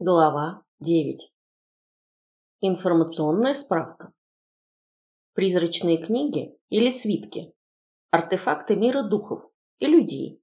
Глава 9. Информационная справка. Призрачные книги или свитки – артефакты мира духов и людей,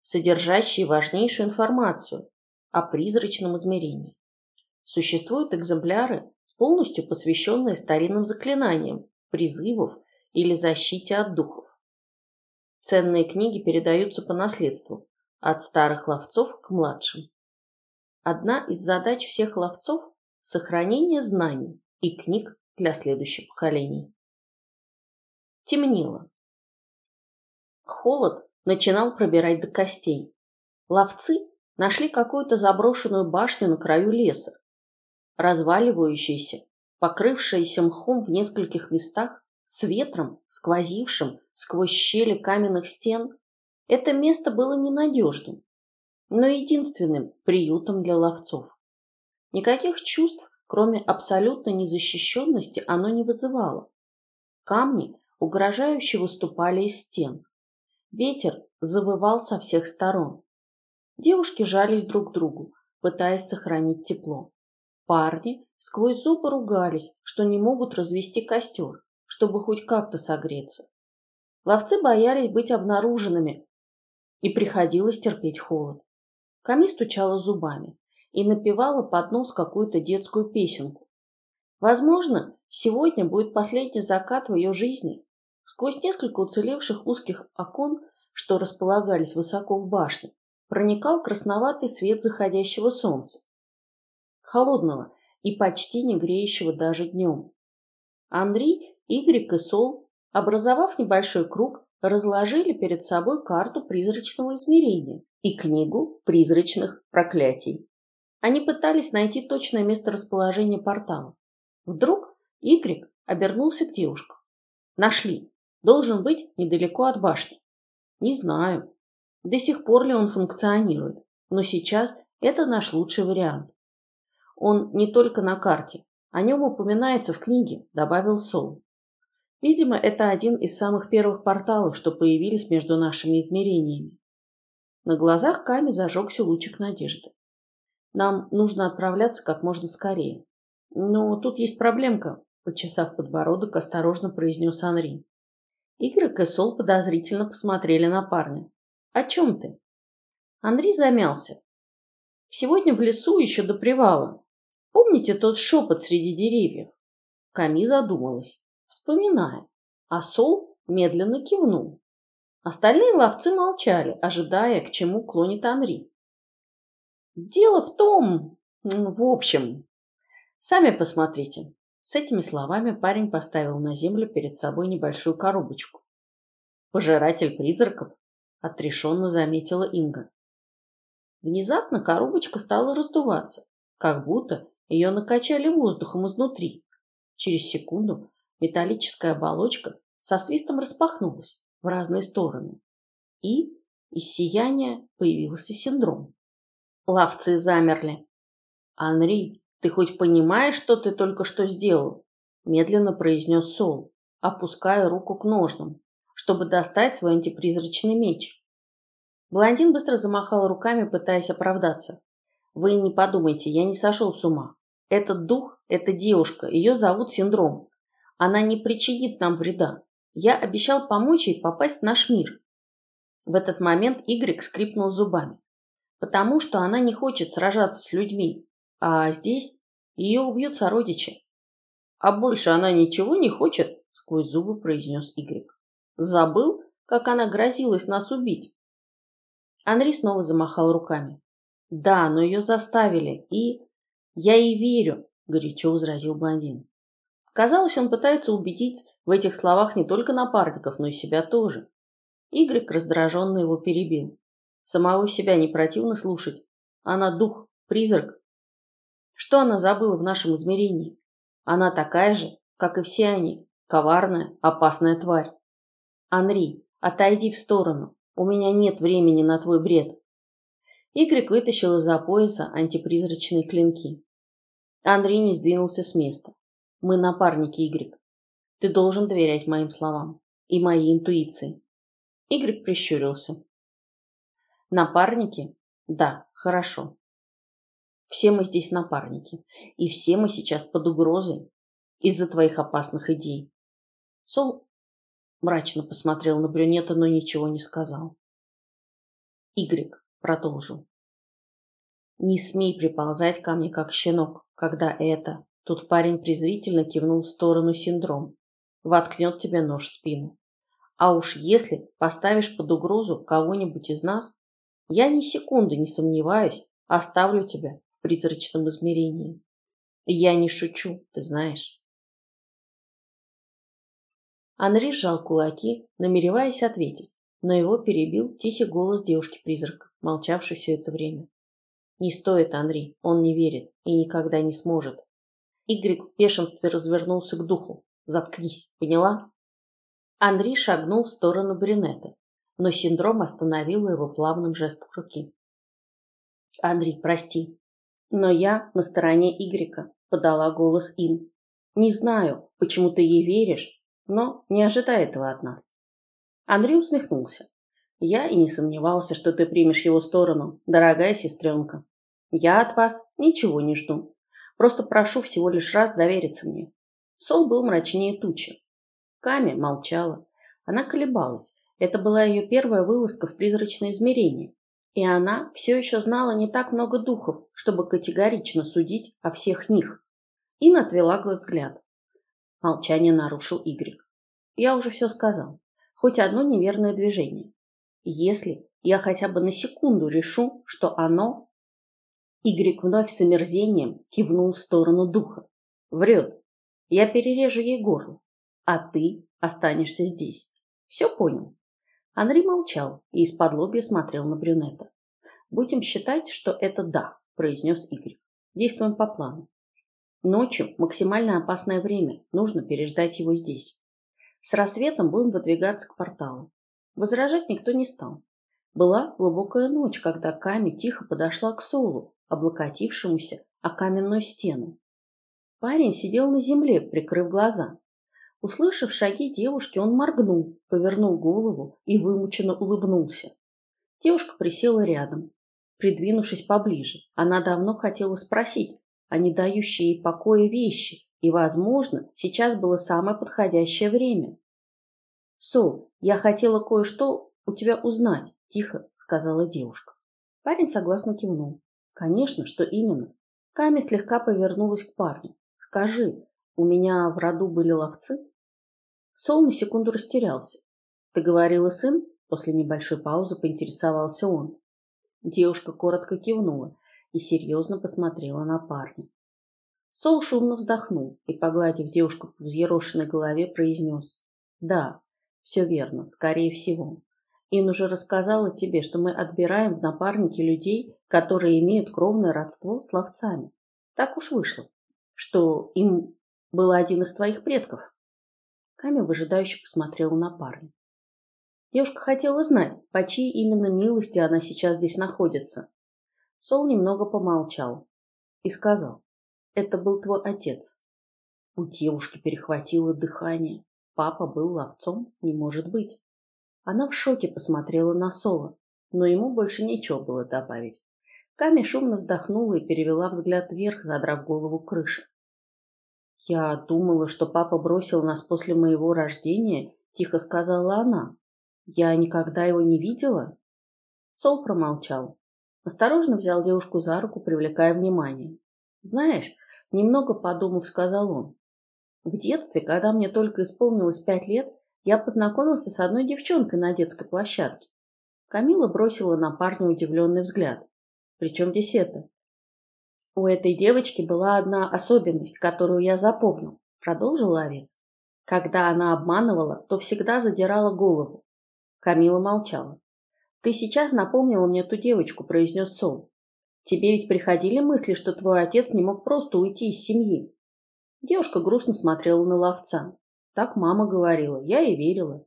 содержащие важнейшую информацию о призрачном измерении. Существуют экземпляры, полностью посвященные старинным заклинаниям, призывов или защите от духов. Ценные книги передаются по наследству от старых ловцов к младшим. Одна из задач всех ловцов – сохранение знаний и книг для следующих поколений. Темнело. Холод начинал пробирать до костей. Ловцы нашли какую-то заброшенную башню на краю леса, разваливающуюся, покрывшуюся мхом в нескольких местах, с ветром, сквозившим сквозь щели каменных стен. Это место было ненадежным но единственным приютом для ловцов. Никаких чувств, кроме абсолютной незащищенности, оно не вызывало. Камни угрожающе выступали из стен. Ветер завывал со всех сторон. Девушки жались друг к другу, пытаясь сохранить тепло. Парни сквозь зубы ругались, что не могут развести костер, чтобы хоть как-то согреться. Ловцы боялись быть обнаруженными, и приходилось терпеть холод. Ками стучала зубами и напевала под нос какую-то детскую песенку. Возможно, сегодня будет последний закат в ее жизни. Сквозь несколько уцелевших узких окон, что располагались высоко в башне, проникал красноватый свет заходящего солнца. Холодного и почти не греющего даже днем. Андрей, Игорь и Сол, образовав небольшой круг, разложили перед собой карту призрачного измерения и книгу призрачных проклятий. Они пытались найти точное место расположения портала. Вдруг Игрик обернулся к девушкам. Нашли. Должен быть недалеко от башни. Не знаю, до сих пор ли он функционирует, но сейчас это наш лучший вариант. Он не только на карте, о нем упоминается в книге, добавил Сол. Видимо, это один из самых первых порталов, что появились между нашими измерениями. На глазах Ками зажегся лучик надежды. Нам нужно отправляться как можно скорее. Но тут есть проблемка, почесав подбородок, осторожно произнес Анри. Игорь и Сол подозрительно посмотрели на парня. «О чем ты?» Андрей замялся. «Сегодня в лесу еще до привала. Помните тот шепот среди деревьев?» Ками задумалась вспоминая, а Сол медленно кивнул. Остальные ловцы молчали, ожидая, к чему клонит Анри. «Дело в том... В общем... Сами посмотрите». С этими словами парень поставил на землю перед собой небольшую коробочку. «Пожиратель призраков», — отрешенно заметила Инга. Внезапно коробочка стала раздуваться, как будто ее накачали воздухом изнутри. Через секунду Металлическая оболочка со свистом распахнулась в разные стороны, и из сияния появился синдром. Лавцы замерли. «Анри, ты хоть понимаешь, что ты только что сделал?» медленно произнес Сол, опуская руку к ножнам, чтобы достать свой антипризрачный меч. Блондин быстро замахал руками, пытаясь оправдаться. «Вы не подумайте, я не сошел с ума. Этот дух, эта девушка, ее зовут Синдром. Она не причинит нам вреда. Я обещал помочь ей попасть в наш мир. В этот момент Игорь скрипнул зубами. Потому что она не хочет сражаться с людьми. А здесь ее убьют сородичи. А больше она ничего не хочет, сквозь зубы произнес Игорь. Забыл, как она грозилась нас убить. Андрей снова замахал руками. Да, но ее заставили, и... Я ей верю, горячо возразил блондин. Казалось, он пытается убедить в этих словах не только напарников, но и себя тоже. Игорь раздраженно его перебил. Самого себя не противно слушать. Она дух, призрак. Что она забыла в нашем измерении? Она такая же, как и все они, коварная, опасная тварь. Анри, отойди в сторону. У меня нет времени на твой бред. Игорь вытащил из-за пояса антипризрачные клинки. Андрей не сдвинулся с места. Мы напарники, Игорь. Ты должен доверять моим словам и моей интуиции. Игорь прищурился. Напарники? Да, хорошо. Все мы здесь напарники, и все мы сейчас под угрозой из-за твоих опасных идей. Сол мрачно посмотрел на брюнета, но ничего не сказал. Игрек продолжил. Не смей приползать ко мне, как щенок, когда это... Тут парень презрительно кивнул в сторону синдром. Воткнет тебе нож в спину. А уж если поставишь под угрозу кого-нибудь из нас, я ни секунды не сомневаюсь, оставлю тебя в призрачном измерении. Я не шучу, ты знаешь. Анри сжал кулаки, намереваясь ответить, но его перебил тихий голос девушки-призрака, молчавшей все это время. Не стоит, Анри, он не верит и никогда не сможет. Игорь в бешенстве развернулся к духу. Заткнись, поняла? Анри шагнул в сторону брюнета, но синдром остановил его плавным жестом руки. Андрей, прости, но я на стороне Игрека, подала голос Ин. Не знаю, почему ты ей веришь, но не ожидай этого от нас. Андрей усмехнулся. Я и не сомневался, что ты примешь его сторону, дорогая сестренка. Я от вас ничего не жду. Просто прошу всего лишь раз довериться мне. Сол был мрачнее тучи. Ками молчала. Она колебалась. Это была ее первая вылазка в призрачное измерение. И она все еще знала не так много духов, чтобы категорично судить о всех них. Ин отвела взгляд. Молчание нарушил Игорь. Я уже все сказал. Хоть одно неверное движение. Если я хотя бы на секунду решу, что оно... Игорь вновь с омерзением кивнул в сторону духа. Врет. Я перережу ей горло, а ты останешься здесь. Все понял? Анри молчал и из-под лобья смотрел на брюнета. «Будем считать, что это да», – произнес Игорь. «Действуем по плану. Ночью максимально опасное время, нужно переждать его здесь. С рассветом будем выдвигаться к порталу. Возражать никто не стал. Была глубокая ночь, когда Ками тихо подошла к Солу, облокотившемуся о каменную стену. Парень сидел на земле, прикрыв глаза. Услышав шаги девушки, он моргнул, повернул голову и вымученно улыбнулся. Девушка присела рядом, придвинувшись поближе. Она давно хотела спросить о не дающей ей покоя вещи, и, возможно, сейчас было самое подходящее время. «Сол, я хотела кое-что у тебя узнать», – тихо сказала девушка. Парень согласно кивнул. «Конечно, что именно?» Ками слегка повернулась к парню. «Скажи, у меня в роду были ловцы?» Сол на секунду растерялся. «Ты говорила сын?» После небольшой паузы поинтересовался он. Девушка коротко кивнула и серьезно посмотрела на парня. Сол шумно вздохнул и, погладив девушку по взъерошенной голове, произнес. «Да, все верно, скорее всего. Ин уже рассказала тебе, что мы отбираем в напарники людей, которые имеют кровное родство с ловцами. Так уж вышло что им был один из твоих предков. Ками выжидающе посмотрела на парня. Девушка хотела знать, по чьей именно милости она сейчас здесь находится. Сол немного помолчал и сказал, это был твой отец. У девушки перехватило дыхание. Папа был ловцом? Не может быть. Она в шоке посмотрела на Сола, но ему больше нечего было добавить. Ками шумно вздохнула и перевела взгляд вверх, задрав голову к. «Я думала, что папа бросил нас после моего рождения», — тихо сказала она. «Я никогда его не видела?» Сол промолчал. Осторожно взял девушку за руку, привлекая внимание. «Знаешь, немного подумав, сказал он. В детстве, когда мне только исполнилось пять лет, я познакомился с одной девчонкой на детской площадке. Камила бросила на парня удивленный взгляд. Причем здесь это? У этой девочки была одна особенность, которую я запомнил, продолжил ловец. Когда она обманывала, то всегда задирала голову. Камила молчала. Ты сейчас напомнила мне ту девочку, произнес Сол. Тебе ведь приходили мысли, что твой отец не мог просто уйти из семьи? Девушка грустно смотрела на ловца. Так мама говорила, я и верила.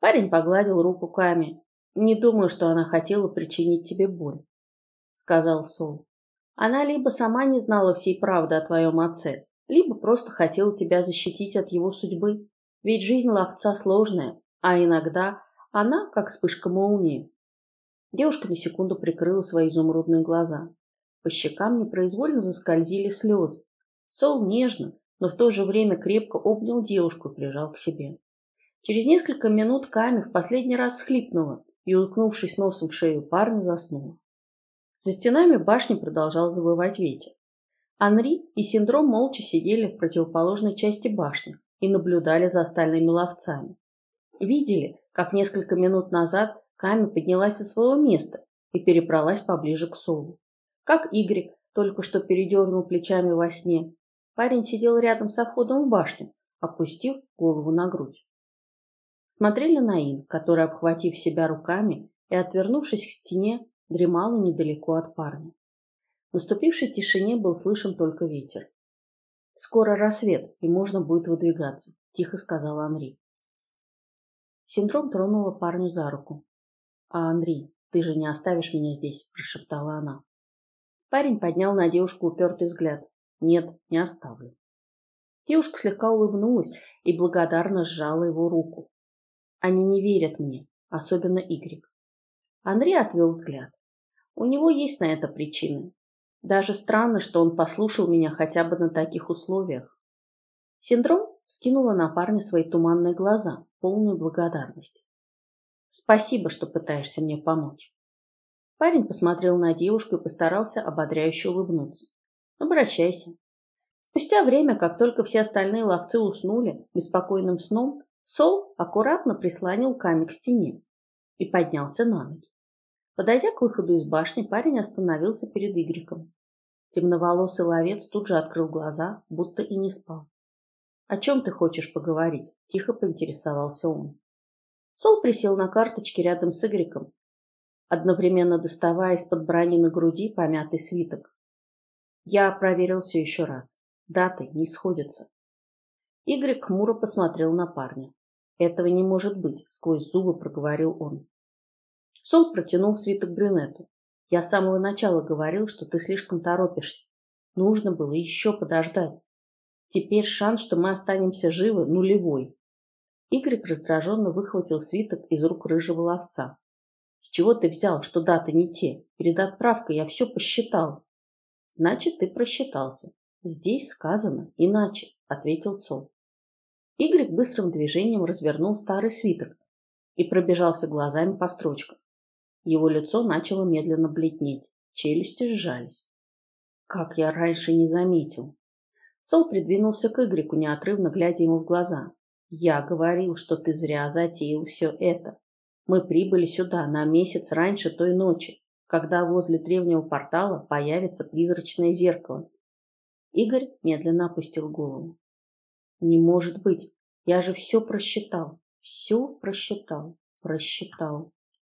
Парень погладил руку Ками. Не думаю, что она хотела причинить тебе боль сказал Сол. Она либо сама не знала всей правды о твоем отце, либо просто хотела тебя защитить от его судьбы. Ведь жизнь ловца сложная, а иногда она как вспышка молнии. Девушка на секунду прикрыла свои изумрудные глаза. По щекам непроизвольно заскользили слезы. Сол нежно, но в то же время крепко обнял девушку и прижал к себе. Через несколько минут Ками в последний раз схлипнула и, уткнувшись носом в шею парня, заснула. За стенами башни продолжал завывать ветер. Анри и Синдром молча сидели в противоположной части башни и наблюдали за остальными ловцами. Видели, как несколько минут назад Ками поднялась со своего места и перебралась поближе к Солу. Как Игорь только что передернул плечами во сне, парень сидел рядом со входом в башню, опустив голову на грудь. Смотрели на Ин, которая, обхватив себя руками и отвернувшись к стене, дремала недалеко от парня. В наступившей тишине был слышен только ветер. «Скоро рассвет, и можно будет выдвигаться», — тихо сказал Анри. Синдром тронула парню за руку. «А, Анри, ты же не оставишь меня здесь», — прошептала она. Парень поднял на девушку упертый взгляд. «Нет, не оставлю». Девушка слегка улыбнулась и благодарно сжала его руку. «Они не верят мне, особенно Игорь». Андрей отвел взгляд. У него есть на это причины. Даже странно, что он послушал меня хотя бы на таких условиях. Синдром скинула на парня свои туманные глаза, полные благодарности. Спасибо, что пытаешься мне помочь. Парень посмотрел на девушку и постарался ободряюще улыбнуться. Обращайся. Спустя время, как только все остальные ловцы уснули беспокойным сном, Сол аккуратно прислонил камень к стене и поднялся на ноги. Подойдя к выходу из башни, парень остановился перед Игриком. Темноволосый ловец тут же открыл глаза, будто и не спал. «О чем ты хочешь поговорить?» – тихо поинтересовался он. Сол присел на карточке рядом с Игриком, одновременно доставая из-под брони на груди помятый свиток. Я проверил все еще раз. Даты не сходятся. Игорь хмуро посмотрел на парня. «Этого не может быть», — сквозь зубы проговорил он. Сол протянул свиток брюнету. Я с самого начала говорил, что ты слишком торопишься. Нужно было еще подождать. Теперь шанс, что мы останемся живы, нулевой. Игорь раздраженно выхватил свиток из рук рыжего ловца. С чего ты взял, что даты не те? Перед отправкой я все посчитал. Значит, ты просчитался. Здесь сказано иначе, ответил Сол. Игорь быстрым движением развернул старый свиток и пробежался глазами по строчкам. Его лицо начало медленно бледнеть, челюсти сжались. Как я раньше не заметил. Сол придвинулся к Игрику, неотрывно глядя ему в глаза. Я говорил, что ты зря затеял все это. Мы прибыли сюда на месяц раньше той ночи, когда возле древнего портала появится призрачное зеркало. Игорь медленно опустил голову. Не может быть, я же все просчитал, все просчитал, просчитал.